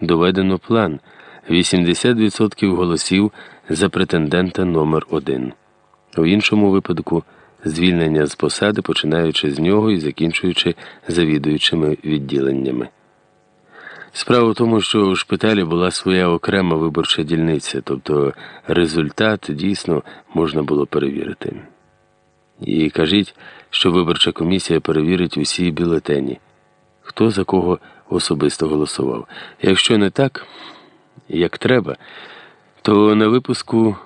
доведено план 80% голосів за претендента номер 1 У іншому випадку звільнення з посади, починаючи з нього і закінчуючи завідуючими відділеннями. Справа в тому, що у шпиталі була своя окрема виборча дільниця, тобто результат дійсно можна було перевірити. І кажіть, що виборча комісія перевірить усі бюлетені, хто за кого особисто голосував. Якщо не так, як треба, то на випуску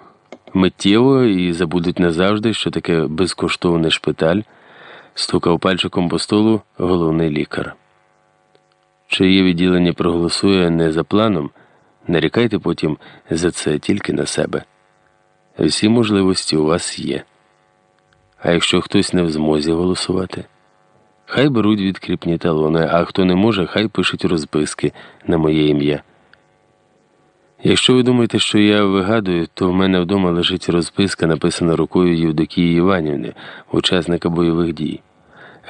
миттєво і забудуть назавжди, що таке безкоштовний шпиталь, стукав пальчиком по столу головний лікар. Чиє відділення проголосує не за планом, нарікайте потім за це тільки на себе. Всі можливості у вас є. А якщо хтось не в змозі голосувати, хай беруть відкріпні талони, а хто не може, хай пишуть розписки на моє ім'я. Якщо ви думаєте, що я вигадую, то в мене вдома лежить розписка, написана рукою Євдокії Іванівни, учасника бойових дій.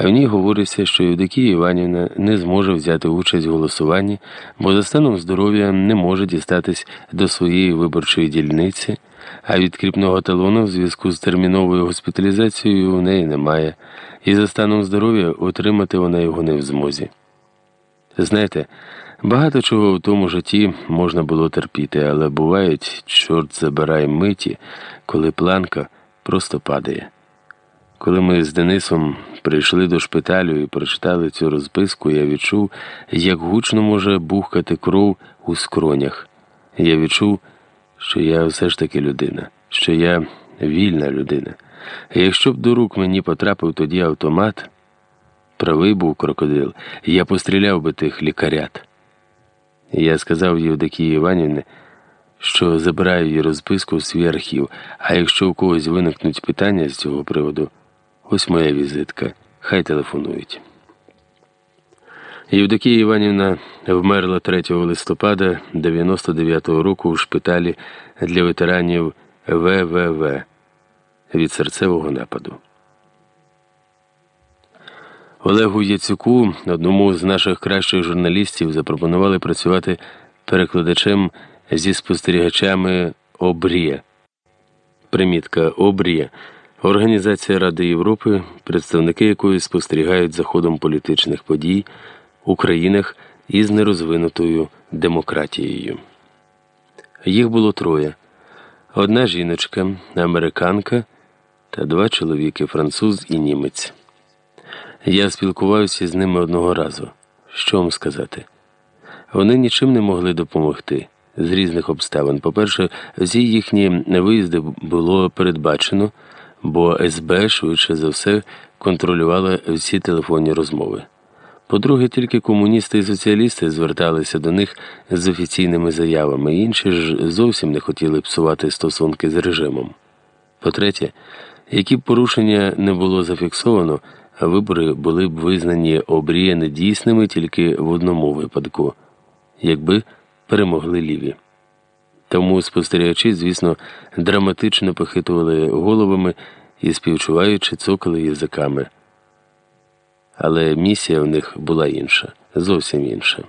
В ній говориться, що Євдокія Іванівна не зможе взяти участь в голосуванні, бо за станом здоров'я не може дістатись до своєї виборчої дільниці, а відкріпного талону в зв'язку з терміновою госпіталізацією у неї немає, і за станом здоров'я отримати вона його не в змозі. Знаєте, багато чого в тому житті можна було терпіти, але бувають, чорт забирай миті, коли планка просто падає. Коли ми з Денисом прийшли до шпиталю і прочитали цю розписку, я відчув, як гучно може бухкати кров у скронях. Я відчув, що я все ж таки людина, що я вільна людина. Якщо б до рук мені потрапив тоді автомат, правий був крокодил, я постріляв би тих лікарят. Я сказав Євдокії Іванівні, що забираю її розписку в свій архів, а якщо у когось виникнуть питання з цього приводу, ось моя візитка, хай телефонують. Євдокія Іванівна вмерла 3 листопада 99-го року у шпиталі для ветеранів ВВВ від серцевого нападу. Олегу Яцюку, одному з наших кращих журналістів, запропонували працювати перекладачем зі спостерігачами Обрія. Примітка Обрія організація Ради Європи, представники якої спостерігають за ходом політичних подій у країнах із нерозвинутою демократією. Їх було троє: одна жіночка, американка та два чоловіки француз і німець. Я спілкувався з ними одного разу. Що вам сказати? Вони нічим не могли допомогти з різних обставин. По-перше, всі їхні виїзди було передбачено, бо СБ швидше за все контролювала всі телефонні розмови. По-друге, тільки комуністи і соціалісти зверталися до них з офіційними заявами, інші ж зовсім не хотіли псувати стосунки з режимом. По-третє, які б порушення не було зафіксовано, вибори були б визнані обрія недійсними тільки в одному випадку, якби перемогли ліві. Тому спостерігачі, звісно, драматично похитували головами і співчуваючи цокали язиками. Але місія в них була інша, зовсім інша.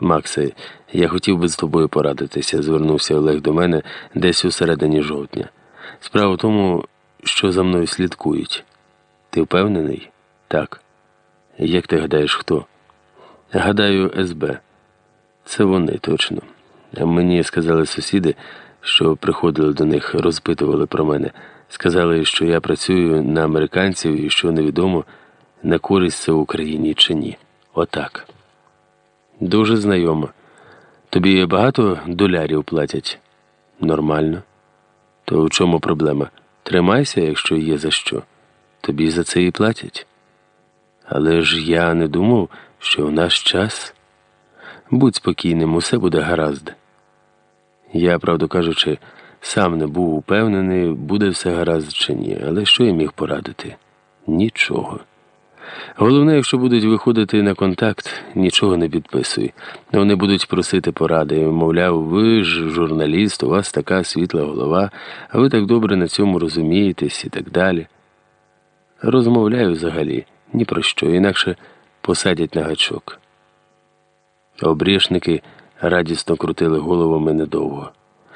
Максе, я хотів би з тобою порадитися, звернувся Олег до мене десь у середині жовтня. Справа в тому, що за мною слідкують. Ти впевнений? Так. Як ти гадаєш, хто? Гадаю, СБ. Це вони точно. Мені сказали сусіди, що приходили до них, розпитували про мене. Сказали, що я працюю на американців і що невідомо, на користь це Україні чи ні. Отак. Дуже знайомо. Тобі багато долярів платять? Нормально. То в чому проблема? Тримайся, якщо є за що. Тобі за це і платять. Але ж я не думав, що в наш час. Будь спокійним, усе буде гаразд. Я, правду кажучи, сам не був упевнений, буде все гаразд чи ні, але що я міг порадити? Нічого. Головне, якщо будуть виходити на контакт, нічого не підписуй. Вони будуть просити поради. Мовляв, ви ж журналіст, у вас така світла голова, а ви так добре на цьому розумієтесь і так далі. Розмовляю взагалі ні про що, інакше посадять на гачок. Обрішники радісно крутили головами недовго.